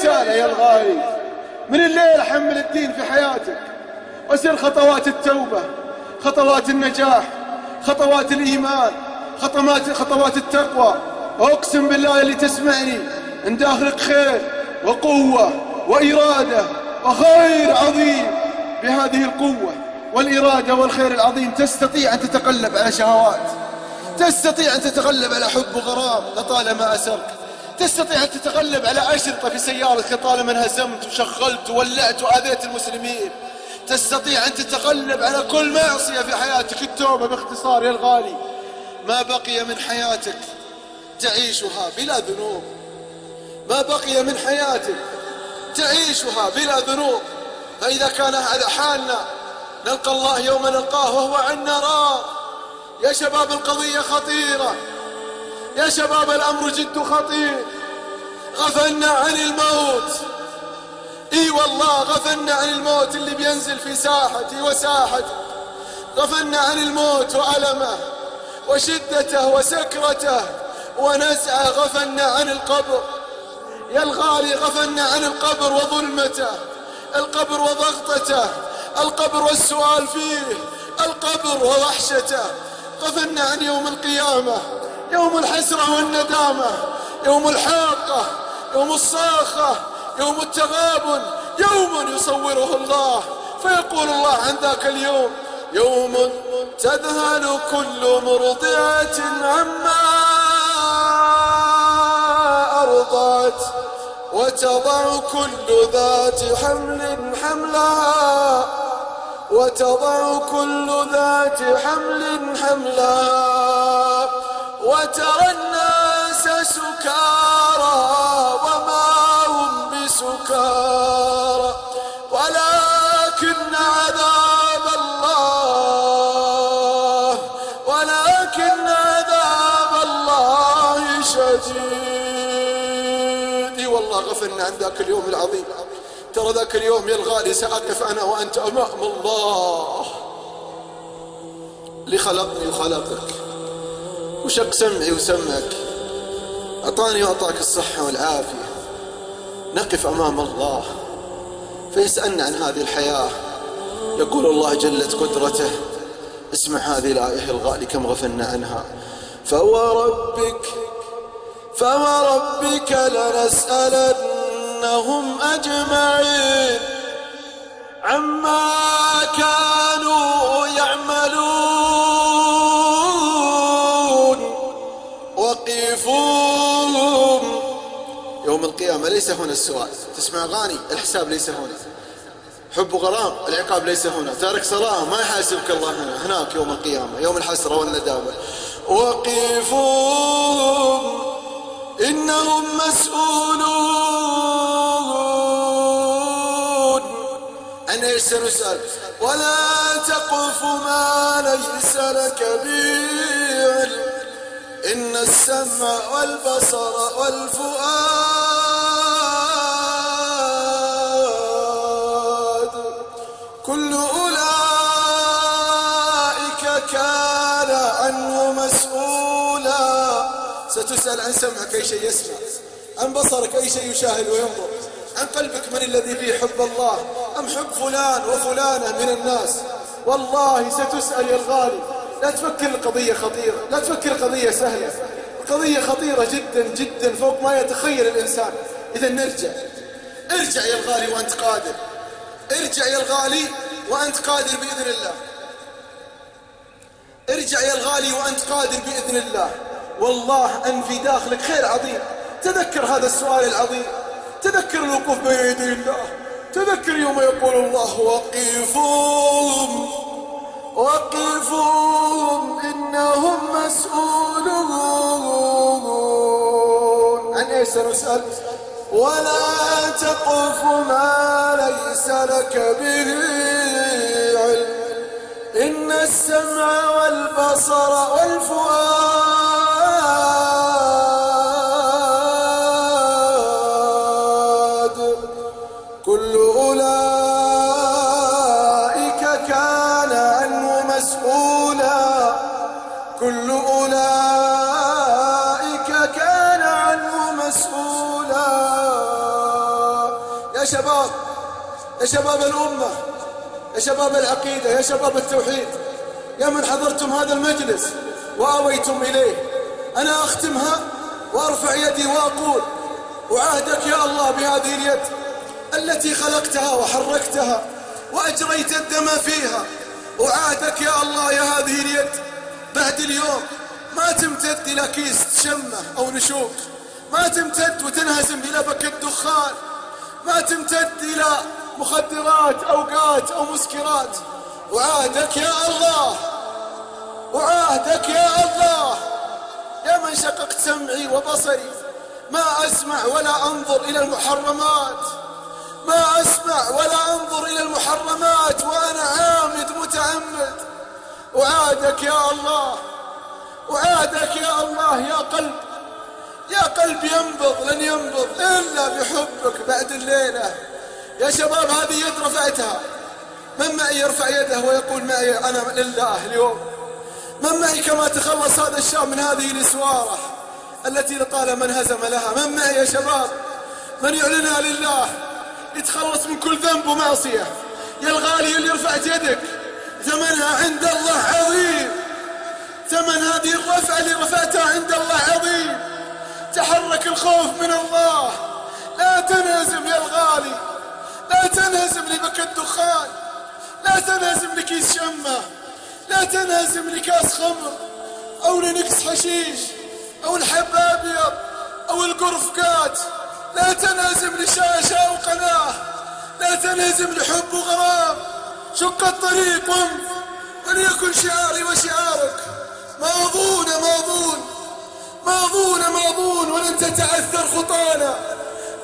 رسالة يا الغالي. من الليل حمل الدين في حياتك. وسر خطوات التوبة خطوات النجاح خطوات الإيمان خطوات, خطوات التقوى. وأقسم بالله اللي تسمعني ان داخلك خير وقوة وإرادة وخير عظيم بهذه القوة والإرادة والخير العظيم. تستطيع أن تتقلب على شهوات تستطيع أن تتغلب على حب وغرام. لطالما أسرت. تستطيع أن تتغلب على أشرطة في سيارتك طالما انهزمت وشغلت وولعت وآذيت المسلمين. تستطيع أن تتغلب على كل معصية في حياتك التوبة باختصار يا الغالي. ما بقي من حياتك تعيشها بلا ذنوب. ما بقي من حياتك تعيشها بلا ذنوب. فإذا كان هذا حالنا نلقى الله يوم نلقاه وهو عنا راض. يا شباب القضية خطيرة. يا شباب الأمر جد خطير. غفلنا عن الموت. إي والله غفلنا عن الموت اللي بينزل في ساحتي وساحتي غفلنا عن الموت وألمه وشدته وسكرته. ونزعه غفلنا عن القبر. يا الغالي غفلنا عن القبر وظلمته. القبر وضغطته. القبر والسؤال فيه. القبر ووحشته. غفلنا عن يوم القيامة. يوم الحسرة والندامة يوم الحاقة يوم الصاخة يوم التغابن يوم يصوره الله. فيقول الله عن ذاك اليوم يوم تذهل كل مرضعة عما أرضعت وتضع كل ذات حمل حملها وتضع كل ذات حمل حملها. وترى الناس سكارى وما هم بسكارى ولكن عذاب الله ولكن عذاب الله شديد. والله غفلنا عن ذاك اليوم العظيم. ترى ذاك اليوم يا الغالي سأقف أنا وأنت أمام الله. اللي خلقني وخلقك. وشق سمعي وسمعك أعطاني وأعطاك الصحة والعافية. نقف أمام الله. فيسألنا عن هذه الحياة. يقول الله جلت قدرته. اسمع هذه الآية الغالي كم غفلنا عنها. فوربك فوربك لنسألنهم أجمعين عما كانوا يعملون. وقفوهم يوم القيامة ليس هنا السؤال. تسمع أغاني؟ الحساب ليس هنا. حب غرام العقاب ليس هنا. تارك صلاة؟ ما يحاسبك الله هنا. هناك يوم القيامة. يوم الحسرة والندامة. وقفوهم. إنهم مسؤولون. أن إيش سنسأل ولا تقف ما ليس لك به. السمع والبصر والفؤاد. كل أولئك كان عنه مسؤولا. ستسأل عن سمعك أي شيء يسمع. عن بصرك أي شيء يشاهد وينظر. عن قلبك من الذي فيه حب الله؟ أم حب فلان وفلانة من الناس؟ والله ستسأل يا الغالي. لا تفكر القضية خطيرة لا تفكر القضية سهلة. القضية خطيرة جدا جدا فوق ما يتخيل الإنسان. إذا نرجع. ارجع يا الغالي وأنت قادر. ارجع يا الغالي وأنت قادر بإذن الله. ارجع يا الغالي وأنت قادر بإذن الله. والله أن في داخلك خير عظيم. تذكر هذا السؤال العظيم. تذكر الوقوف بين يدي الله. تذكر يوم يقول الله وقفوهم وقفوهم إنهم مسؤولون. عن إيش سنسأل ولا تقف ما ليس لك به علم. إن السمع والبصر والفؤاد مسؤولا. كل أولئك كان عنه مسؤولا. يا شباب يا شباب الأمة يا شباب العقيدة يا شباب التوحيد يا من حضرتم هذا المجلس وآويتم إليه أنا أختمها وأرفع يدي وأقول وعهدك يا الله بهذه اليد التي خلقتها وحركتها وأجريت الدم فيها. وعهدك يا الله يا هذه اليد. بعد اليوم ما تمتد إلى كيس شمة أو نشوك. ما تمتد وتنهزم إلى بك الدخان. ما تمتد إلى مخدرات أوقات أو مسكرات. وعهدك يا الله وعهدك يا الله. يا من شققت سمعي وبصري ما أسمع ولا أنظر إلى المحرمات. ما أسمع ولا أنظر إلى المحرمات وأنا عامد متعمد وعادك يا الله وعادك يا الله يا قلب يا قلب ينبض لن ينبض إلا بحبك بعد الليلة. يا شباب هذه يد رفعتها. من معي يرفع يده ويقول معي أنا لله اليوم؟ من معي كما تخلص هذا الشاب من هذه الإسوارة التي لطالما انهزم لها؟ من معي يا شباب؟ من يعلنها لله؟ يتخلص من كل ذنب ومعصية. يا الغالي اللي رفعت يدك ثمنها عند الله عظيم. ثمن هذه الرفعة اللي رفعتها عند الله عظيم. تحرك الخوف من الله. لا تنهزم يا الغالي. لا تنهزم لبك الدخان. لا تنهزم لكيس شمة لا تنهزم لكاس خمر أو لنكس حشيش أو الحب أبيض أو القرفقات. لا تنهزم لشاشة وقناة لا تنهزم لحب وغرام. شق الطريق وامض وليكن شعاري وشعارك. ماضون ماضون. ماضون ماضون. ولن تتعثر خطانا.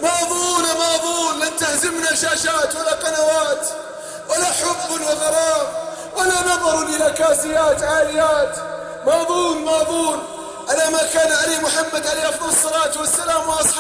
ماضون ماضون. لن تهزمنا شاشات ولا قنوات. ولا حب وغرام. ولا نظر إلى كاسيات عاليات. ماضون ماضون. على ما كان عليه محمد عليه أفضل الصلاة والسلام وأصحابه.